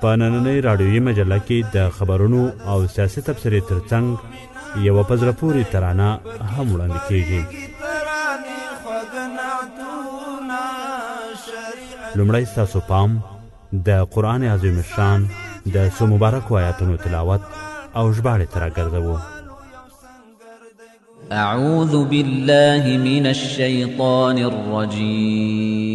په نننۍ راډیويي مجله کې د خبرونو او سیاسي تبصرې ترڅنګ یوه په زړه پورې ترانه هم وړاندې کیږي لومړی ستاسو پام د قرآن عظیم شان د څو مبارکو آیاتونو تلاوت او ژباړې ته راګرځوو أعوذ بالله من الشيطان الرجيم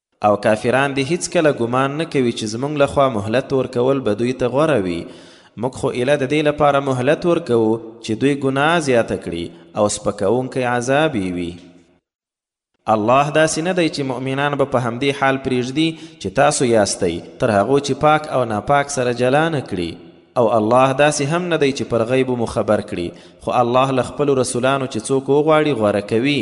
او کافران دې هیڅکله ګمان نه کوي چې زموږ له خوا مهلت ورکول به دوی ته غوره وي، موږ خو ایله د دې لپاره مهلت ورکوو چې دوی ګناه زیاته کړي او سپکوونکی عذاب یې وي. الله داسې نه دی چې مؤمنان به په همدې حال پرېږدي چې تاسو یاستئ، تر هغو چې پاک او ناپاک سره جلا نه کړي، او الله داسې هم نه دی چې پر غیبو مو خبر کړي، خو الله له خپلو رسولانو چې څوک وغواړي غوره کوي،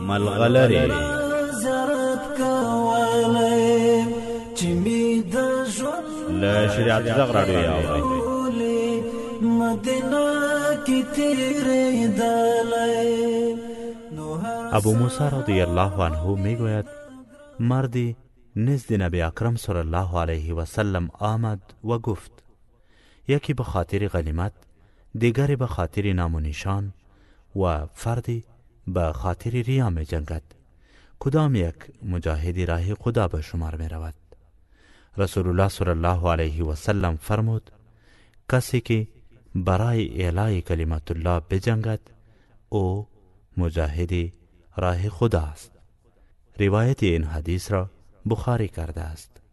ملغلره زرت کولی چې می د ژوند له شریعت زغ راډیو یاوي مدینه کې تیرې دلای ابو موسی رضی الله عنه میگوید مردی نزد نبی اکرم صلی الله علیه و سلم آمد و گفت یکی به خاطر غنیمت دیگری به خاطر نام و نشان و فردی به خاطر ریا می جنگد کدام یک مجاهدی راه خدا به شمار می رود رسول الله صلی الله علیه و سلم فرمود کسی که برای اعلای کلمت الله بجنگد او مجاهد راه خدا است روایت این حدیث را بخاری کرده است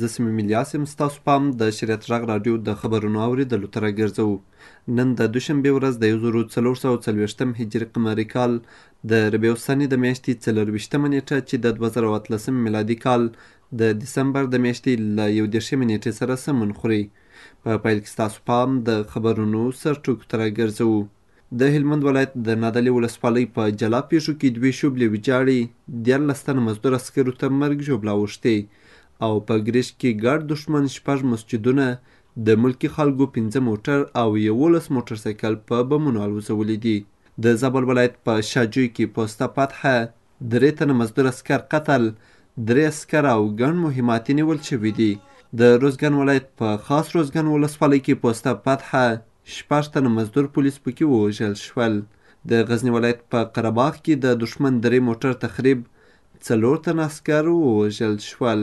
زه صمیم الیاس یم ستاسو پام د شریعت غږ راډیو د خبرونو اورېدلو ته راګرځوو نن د دوشنبې ورځ د یو زرو څلور سوه څلوېښتم هجري قمري کال د ربیع الثاني د میاشتې څلورویشتمه نېټه چې د دوه زره او اتلسم میلادي کال د دسمبر د میاشتې له یو دېرشمې نېټې سره سمون خوري په پیل کې ستاسو پام د خبرونو سرټکو ته راګرځوو د هلمند ولایت د نادعلي ولسوالۍ په جلا پېښو کې دوې شوبلې ویجاړې، دیارلس تنه مزدور عسکرو ته مرګ ژوبله اوښتې او په ګرشک کې ګډ دښمن شپږ مسجدونه، د ملکي خلکو پنځه موټر او یوولس موټرسایکل په بمونو الوځولي دي. د زابل ولایت په شاه جوی کې پوسته فتحه، درې تنه مزدور عسکر قتل، درې عسکر او ګڼ مهماتي نیول شوي دي. د روزګان ولایت په خاص روزګان ولسوالۍ کې پوسته فتحه شپږ تنه مزدور پولیس پکې ووژل شول. د غزني ولایت په قره باغ کې د دښمن درې موټر تخریب، څلور تنه عسکر ووژل شول.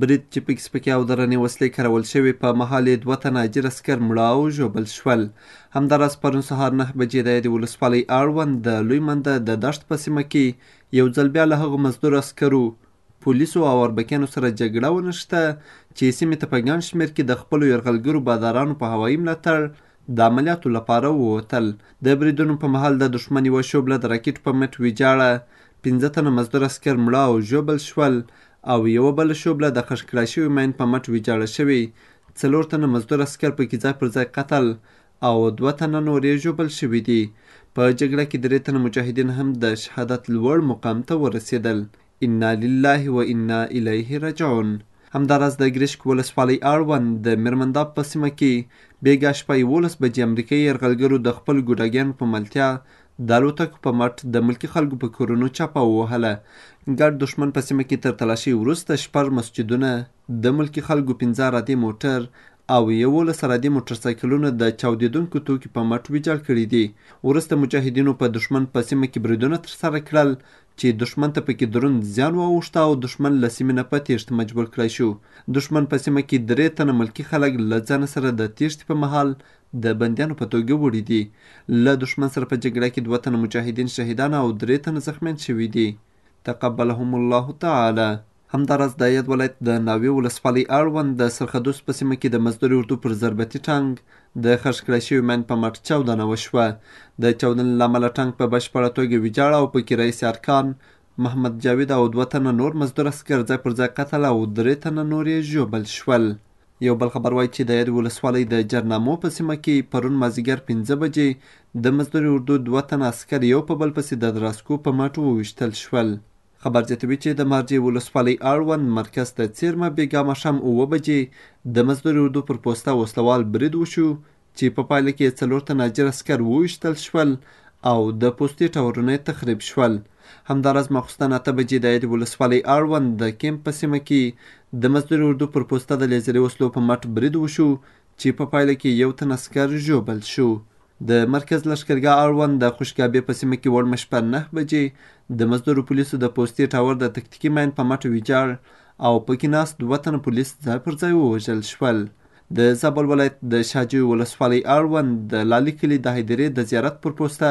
برید چې پکې سپکې او درنې وسلې کارول شوې په مهال یې دوه تنه اجیر عسکر مړه او ژوبل شول همداراز پرون سهار نهه بجې د یادې ولسوالۍ اړوند د لوی منده د دښت په سیمه کې یو ځل بیا له هغو مزدور عسکرو پولیسو او اربکیانو سره جګړه ونښته چې سیمې ته په ګڼ شمېر کې د خپلو یرغلګرو بادارانو په هوایي ملاتړ د عملیاتو لپاره ووتل د بریدونو په مهال د دښمن یوه شوبله د راکټ په مټ ویجاړه پنځه تنه مزدور عسکر مړه او ژوبل شول او یوه بله شوبله د خښ کړای شوي ماین په مټ ویجاړه شوې، څلور تنه مزدور عسکر پکې ځای پر ځای قتل او دوه تنه نور یې ژوبل شوي دي. په جګړه کې درې تنه مجاهدین هم د شهادت لوړ مقام ته ورسېدل. انا لله و انا الیه رجعون. همداراز د ګرشک ولسوالۍ اړوند د میرمنداب په سیمه کې بېګا شپه یوولس بجې امریکایي یرغلګرو د خپل ګوډاګیانو په ملتیا د الوتکو په مټ د ملکي خلکو په کورونو چاپه ووهله. ګډ دښمن په سیمه کې تر تلاشۍ وروسته شپږ مسجدونه، د ملکي خلکو پنځه عرادې موټر او یوولس عرادې موټرسایکلونه د چاودېدونکو توکو په مټ ویجاړ کړي دي. وروسته مجاهدینو په دښمن په سیمه کې بریدونه ترسره کړل چې دښمن ته پکې دروند زیان واوښت او دښمن له سیمې نه په تېښتې مجبور کړای شو. دښمن په سیمه کې درې تنه ملکي خلک له ځانه سره د تېښتې په مهال د بندیانو په توګه وړي دي. له دښمن سره په جګړه کې دوه تنه مجاهدین شهیدان او درې تنه زخمیان شوي دي. تقبلهم الله تعالی. همداراز د یاد ولایت د ناوې ولسوالۍ اړوند د سرخدوس په سیمه کې د مزدور اردو پر ضربتي ټانګ د خرڅ کړای شوي ماین په مټ چاودنه وشوه. د چاودنې له امله ټانګ په بشپړه توګه ویجاړ او پکې رئیس ارکان، محمد جاوید او دوه تنه نور مزدور عسکر ځای پر ځای قتل او درې تنه نور یې ژوبل شول. یو بل خبر وایي چې د یادې ولسوالۍ د جرنامو په سیمه کې پرون مازیګر پنځه بجې د مزدوري اردو دوه تنه عسکر یو په بل پسې د دراسکو په مټ وویشتل شول. خبر زیاتوي چې د مارجې ولسوالۍ اړوند مرکز ته څېرمه بېګا ماښام اووه بجې د مزدوري اردو پر پوسته وسلوال برید وشو چې په پایله کې څلور تن اجر عسکر وویشتل شول او د پوستې ټاورونه یې تخریب شول همداراز ماخوستن اته بجې د ایرې ولسوالۍ اړوند د کیمپ په سیمه کې د مزدور اردو پر پوسته د لیزري وسلو په مټ برید وشو چې په پایله کې یو تن عسکر ژوبل شو د مرکز لشکرګاه اړوند د خوشګابې په سیمه کې وړمه شپه نه بجې د مزدور پولیسو د پوستې ټاور د تکتیکي ماین په مټ ویجاړ او پکې ناست دوه تنه پولیس ځای پر ځای ووژل شول د زابل ولایت د شاجوی ولسوالۍ اړوند د لالی کلي د حیدرې د زیارت پر پوسته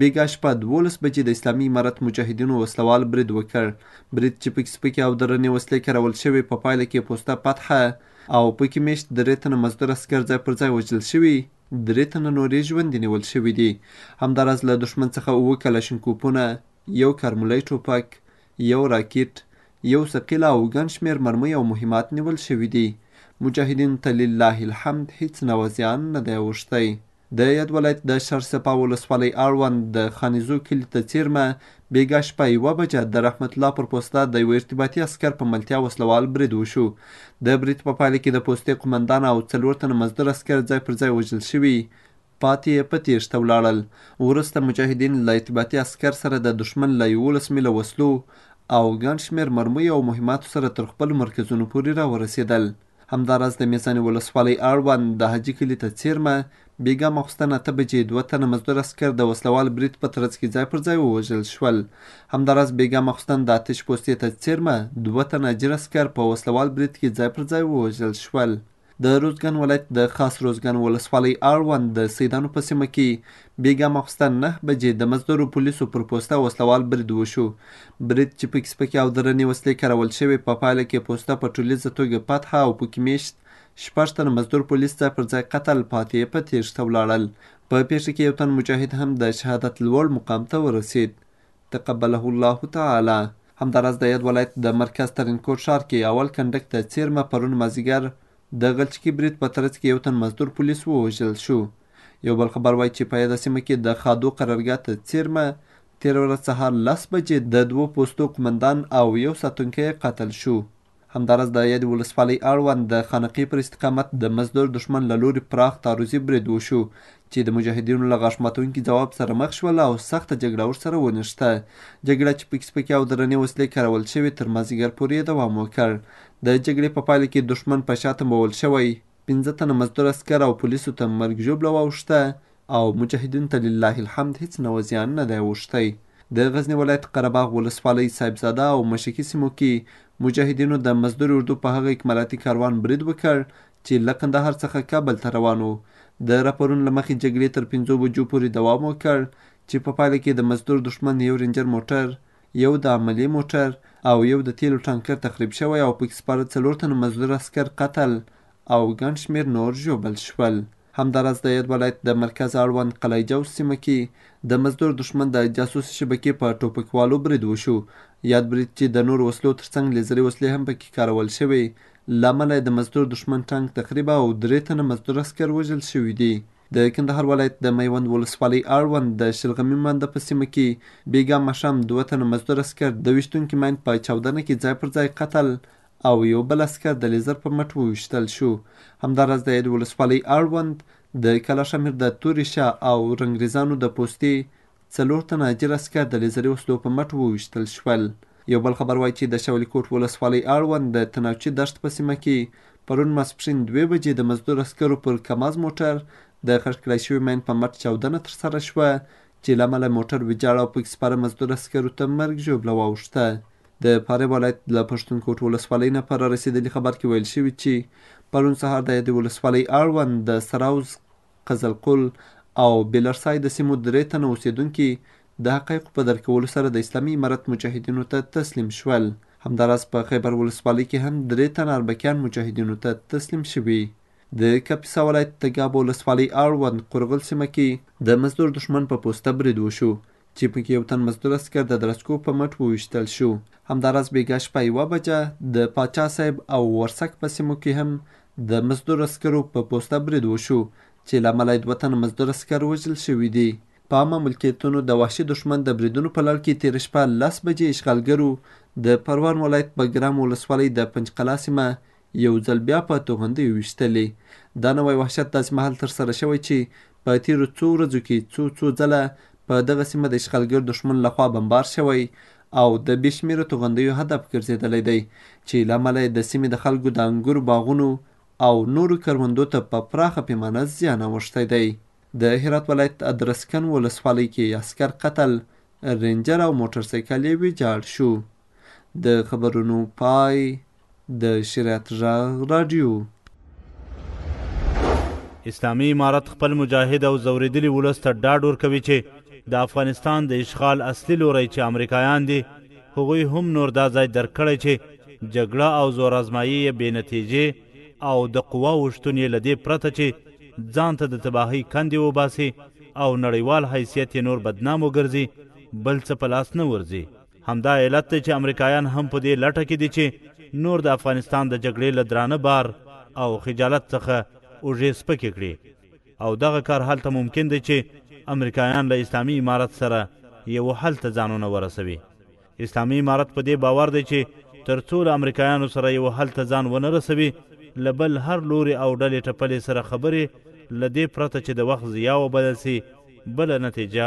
بیګا شپه دولس بجې د اسلامي امارت مجاهدینو وسلوال برید وکړ برید چې پکې سپکې او درنې وسلې کارول شوې په پایله کې پوسته فتحه او پکې میشت درې تنه مزدور عسکر ځای پر ځای وژل شوي درې تنه نورې ژوندي نیول شوي دي همداراز له دښمن څخه اووه کلاشینکوپونه یو کارمولی ټوپک یو راکټ یو ثقیله او ګن شمیر مرمۍ او مهمات نیول شوي دي. مجاهدینو ته لله الحمد هیڅ نوع زیان نه دی اوښتی. د یاد ولایت د شرسپا ولسوالۍ اړوند د خانیزو کلي ته څیرمه بیګا شپه یوه بجه د رحمت الله پر پوسته د یوه ارتباطي عسکر په ملتیا وسله وال برید وشو. د برید په پایله کې د پوستې قومندان او څلور تنه مزدور عسکر ځای پر ځای وژل شوي پاتې یې په تېښته ولاړل. وروسته مجاهدین له اتباعتي عسکر سره د دښمن له یوولس میله وسلو او ګڼ شمېر مرمیو او مهماتو سره تر خپلو مرکزونو پورې راورسېدل. همداراز د میزانې ولسوالۍ اړوند د حاجي کلي ته څېرمه بېګا ماخوستن اته بجې دوه تنه مزدور عسکر د وسله وال برید په ترڅ کې ځای پر ځای ووژل شول. همداراز بېګا ماخوستن د آتش پوستې ته څېرمه دوه تنه اجیر عسکر په وسله وال برید کې ځای پر ځای ووژل شول. د روزګان ولایت د خاص روزګان ولسوالۍ اړوند د سیدانو په سیمه کې بیګا ماخوستن نه بجې د مزدورو پولیسو پر پوسته وسلوال برید وشو برید چې پکې سپکې او درنې وسلې کارول شوې په پایله کې پوسته په ټولیزه توګه پتحه او پکې میشت شپږ تنه مزدور پولیس ځای پر ځای قتل پاتې په تیښته ولاړل په پیښه کې یو تن مجاهد هم د شهادت لوړ مقام ته ورسید تقبله الله تعالی همداراز د یاد ولایت د مرکز ترینکوټ ښار کې اول کنډک ته څېرمه پرون مازیګر د غلچکي برید په ترڅ کې یو تن مزدور پولیس ووژل شو. یو بل خبر وایي چې په یاده سیمه کې د خادو قرارګاه ته څېرمه تېره ورځ سهار لس بجې د دوو پوستو قومندان او یو ساتونکی قتل شو. همداراز د یادې ولسوالۍ اړوند د خانقې پر استقامت د مزدور دښمن له لوري پراخ تعرضي برید وشو چې د مجاهدینو له غاښ ماتونکي ځواب سره مخ شول او سخته جګړه ورسره ونښته. جګړه چې پکې سپکې او درنې وسلې کارول شوې تر مازیګر پورې یې دوام وکړ. د جګړې په پایله کې دښمن په شا تمبول شوی پنځه تنه مزدور عسکر او پولیسو ته مرګ ژوبله واوښته او مجاهدینو ته لله الحمد هیڅ نوع زیان نه دی اوښتی. د غزني ولایت قره باغ ولسوالۍ صاحبزاده او مشکي سیمو کې مجاهدینو د مزدور اردو په هغه اکمالاتي کاروان برید وکړ چې له قندهار څخه کابل ته روان و. د راپورونو له مخې جګړې تر پنځو بجو پورې دوام وکړ چې په پایله کې د مزدور دښمن یو رینجر موټر، یو د عملې موټر او یو د تیلو ټانکر تخریب شوی او پکې سپاره څلور تنه مزدور عسکر قتل او ګڼ شمیر نور ژوبل شول. همداراز د یاد ولایت د مرکز اړوند قلعه جوز سیمه کې د مزدور دښمن د جاسوسي شبکې په ټوپکوالو برید وشو. یاد برید چې د نورو وسلو ترڅنګ لیزري وسلې هم په کې کارول شوې، له امله یې د مزدور دښمن ټانک تخریب او درې تنه مزدور عسکر وژل شوي دي. د کندهار ولایت د میوند ولسوالۍ اړوند د شلغمي مانده په سیمه کې بېګا ماښام دوه تنه مزدور عسکر د ویشتونکي ماین په چاودنه کې ځای پر ځای قتل او یو بل عسکر د لیزر په مټ وویشتل شو. همداراز د ایل ولسوالۍ اړوند د کلاش امیر د تورې شاه او رنګریزانو د پوستې څلور تنه اجیر عسکر د لیزري وسلو په مټ وویشتل شول. یو بل خبر وایي چې د شولي کوټ ولسوالۍ اړوند د تناوچي دښت په سیمه کې پرون ماسپښین دوې بجې د مزدور عسکرو پر کماز موټر د خښ کړای شوي مین په مټ چاودنه ترسره شوه چې له امله موټر ویجاړ او پکې سپاره مزدور عسکرو ته مرګ ژوبله واوښته. د فراه ولایت له پښتون کوټ ولسوالۍ نه په رارسېدلي خبر کې ویل شوي چې پرون سهار د یادې ولسوالۍ اړوند د سراوز، قزلقول او بلرسای د سیمو درې تنه اوسېدونکي د حقایقو په درک کولو سره د اسلامي امارت مجاهدینو ته تسلیم شول. همداراز په خیبر ولسوالۍ کې هم درې تنه اربکیان مجاهدینو ته تسلیم شوي. د کاپیسا ولایت تګاب ولسوالۍ اړوند قرغل سیمه کې د مزدور دښمن په پوسته برید وشو چې پکې یو تن مزدور عسکر د درسکو په مټ وویشتل شو. همداراز بیګا شپه یوه بجه د پاچا صاحب او ورسک په سیمو کې هم د مزدور عسکرو په پوسته برید وشو چې له امله یې دوه تنه مزدور عسکر وژل شوي دي. په عامه ملکیتونو د وحشي دښمن د بریدونو په لړ کې تېره شپه لس بجې اشغالګرو د پروان ولایت بګرام ولسوالۍ د پنجقلا سیمه یو ځل بیا په توغندیو ویشتلې. دا نوی وحشت داسې مهال ترسره شوی چې په تېرو څو ورځو کې څو څو ځله په دغه سیمه د اشغالګر دښمن له خوا بمبار شوی او د بې شمېره توغندیو هدف ګرځېدلی دی چې له امله یې د سیمې د خلکو د انګورو باغونو او نورو کروندو ته په پراخه پیمانه زیان اوښتی دی. د هرات ولایت ادرسکن ولسوالۍ کې عسکر قتل، رینجر او موټرسایکل یې ویجاړ شو. د خبرونو پای د شریعت ږغ راډیو. اسلامي امارت خپل مجاهد او ځورېدلي ولس ته ډاډ ورکوي چې د افغانستان د اشغال اصلي لوری چې امریکایان دي، هغوی هم نور دا ځای درک کړی چې جګړه او زورازمایي یې بې نتېجې او د قواوو شتون یې له دې پرته چې ځان ته د تباهۍ کندې وباسي او نړیوال حیثیت یې نور بدنام وګرځي، بل څه په لاس نه ورځي. همدا علت دی چې امریکایان هم په دې لټه کې دي چې نور د افغانستان د جګړې له درانه بار او خجالت څخه اوږې سپکې کړي او دغه کار هلته ممکن دی چې امریکایان له اسلامي امارت سره یو حل ته ځانونه ورسوي اسلامي امارت په دې باور دی چې تر څو له امریکایانو سره یو حل ته ځان ونه رسوي له بل هر لوري او ډلې ټپلې سره خبرې له دې پرته چې د وخت ضیاع وبلل سي بله نتیجه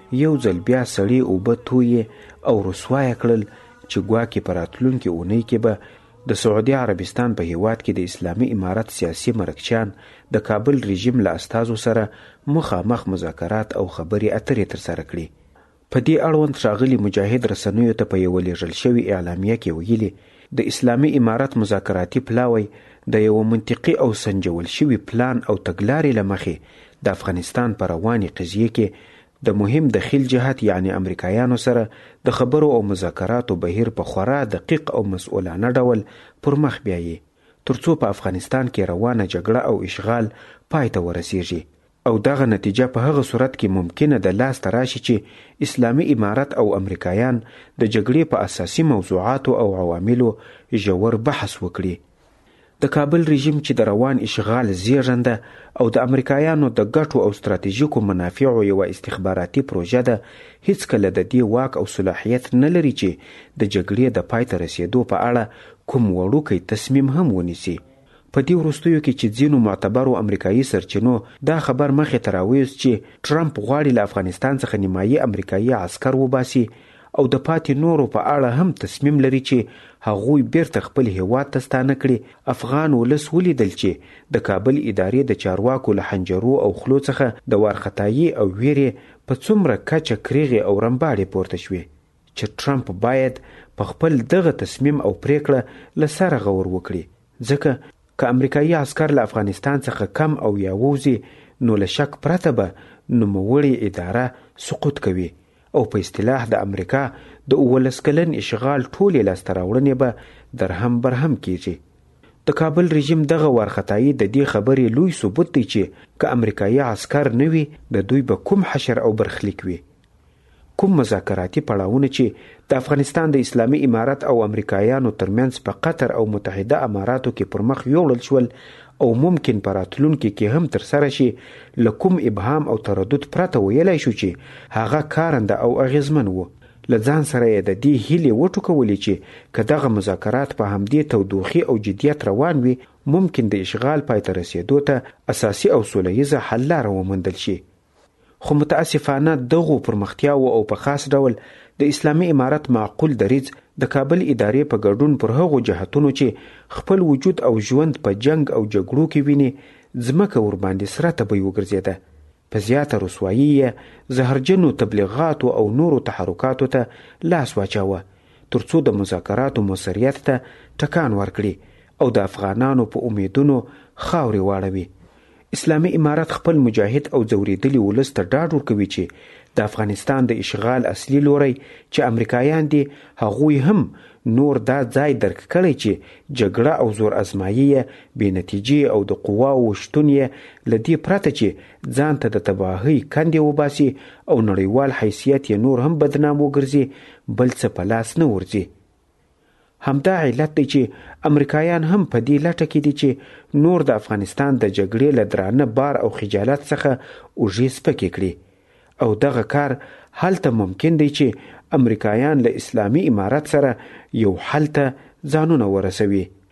یو ځل بیا سړې اوبه تویې او رسوایه کړل چې ګواکې په راتلونکې اونۍ کې به د سعودي عربستان په هیواد کې د اسلامي امارت سیاسي مرکچیان د کابل رژیم له استازو سره مخامخ مذاکرات او خبرې اترې ترسره کړي. په دې اړوند ښاغلي مجاهد رسنیو ته په یوه لیږل شوې اعلامیه کې ویلي، د اسلامي امارت مذاکراتي پلاوی د یوه منطقي او سنجول شوي پلان او تګلارې له مخې د افغانستان په روانې قضیې کې د مهم دخیل جهت یعنې امریکایانو سره د خبرو او مذاکراتو بهیر په خورا دقیق او مسؤلانه ډول پر مخ بیایي ترڅو په افغانستان کې روانه جګړه او اشغال پای ته ورسیږي او دغه نتیجه په هغه صورت کې ممکنه ده لاس ته راشي چې اسلامي امارت او امریکایان د جګړې په اساسي موضوعاتو او عواملو ژور بحث وکړي. د کابل رژیم چې د روان اشغال زېږنده او د امریکایانو د ګټو او ستراتیژیکو منافعو یوه استخباراتي پروژه ده، هېڅکله د دې واک او صلاحیت نه لري چې د جګړې د پای ته رسېدو په اړه کوم وړوکی تصمیم هم ونیسي. په دې وروستیو کې چې ځینو معتبرو امریکایي سرچینو دا خبر مخې ته راویوست چې ټرمپ غواړي له افغانستان څخه نیمایي امریکایي عسکر وباسي او د پاتې نورو په اړه هم تصمیم لري چې هغوی بیرته خپل هیواد ته ستانه کړي، افغان ولس ولیدل چې د کابل ادارې د چارواکو له حنجرو او خولو څخه د وارخطایي او ویرې په څومره کچه کریغې او رمباړې پورته شوې. چې ټرمپ باید په خپل دغه تصمیم او پریکړه له سره غور وکړي ځکه که امریکایي عسکر له افغانستان څخه کم او یا ووځي نو له شک پرته به نوموړې اداره سقوط کوي او په اصطلاح د امریکا د اوولس کلن اشغال ټولې لاسته راوړنې به درهم برهم کیږي د کابل رژیم دغه وارخطایي د دې خبرې لوی ثبوت دی چې که امریکایي عسکر نه وي د دوی به کوم حشر او برخلیک وي کوم مذاکراتي پړاوونه چې د افغانستان د اسلامي امارت او امریکایانو ترمنځ په قطر او متحده اماراتو کې پر مخ یوړل شول او ممکن په راتلونکي کې هم ترسره شي، له کوم ابهام او تردد پرته ویلای شو چې هغه کارنده او اغېزمن و. له ځان سره یې د دې هیلې وټوکولې چې که دغه مذاکرات په همدې تودوخې او جدیت روان وي، ممکن د اشغال پای ته رسېدو ته اساسي او سوله ییزه حل لاره وموندل شي. خو متاسفانه دغو پرمختیاوو او په خاص ډول د اسلامي امارت معقول دریځ د کابل ادارې په ګډون پر هغو جهتونو چې خپل وجود او ژوند په جنګ او جګړو کې ویني ځمکه ورباندې سره تبۍ وګرځېده په زیاته رسوایي یې زهرجنو تبلیغاتو او نورو تحرکاتو ته لاس واچاوه ترڅو د مذاکراتو موثریت ته ټکان ورکړي او د افغانانو په امیدونو خاورې واړوي اسلامي امارت خپل مجاهد او ځورېدلي ولس ته ډاډ ورکوي چې د افغانستان د اشغال اصلي لوری چې امریکایان دي هغوی هم نور دا ځای درک کړی چې جګړه او زور ازمایي یې بې نتیجې او د قواوو شتون یې له دې پرته چې ځان ته د تباهۍ کندې وباسي او نړیوال حیثیت یې نور هم بدنام وګرځي بل څه په لاس نه ورځي همدا علت دی چې امریکایان هم په دې لټه کې دي چې نور د افغانستان د جګړې له درانه بار او خجالت څخه اوږې سپکې کړي او دغه کار هلته ممکن دی چې امریکایان له اسلامي امارت سره یو حل ته ځانونه ورسوي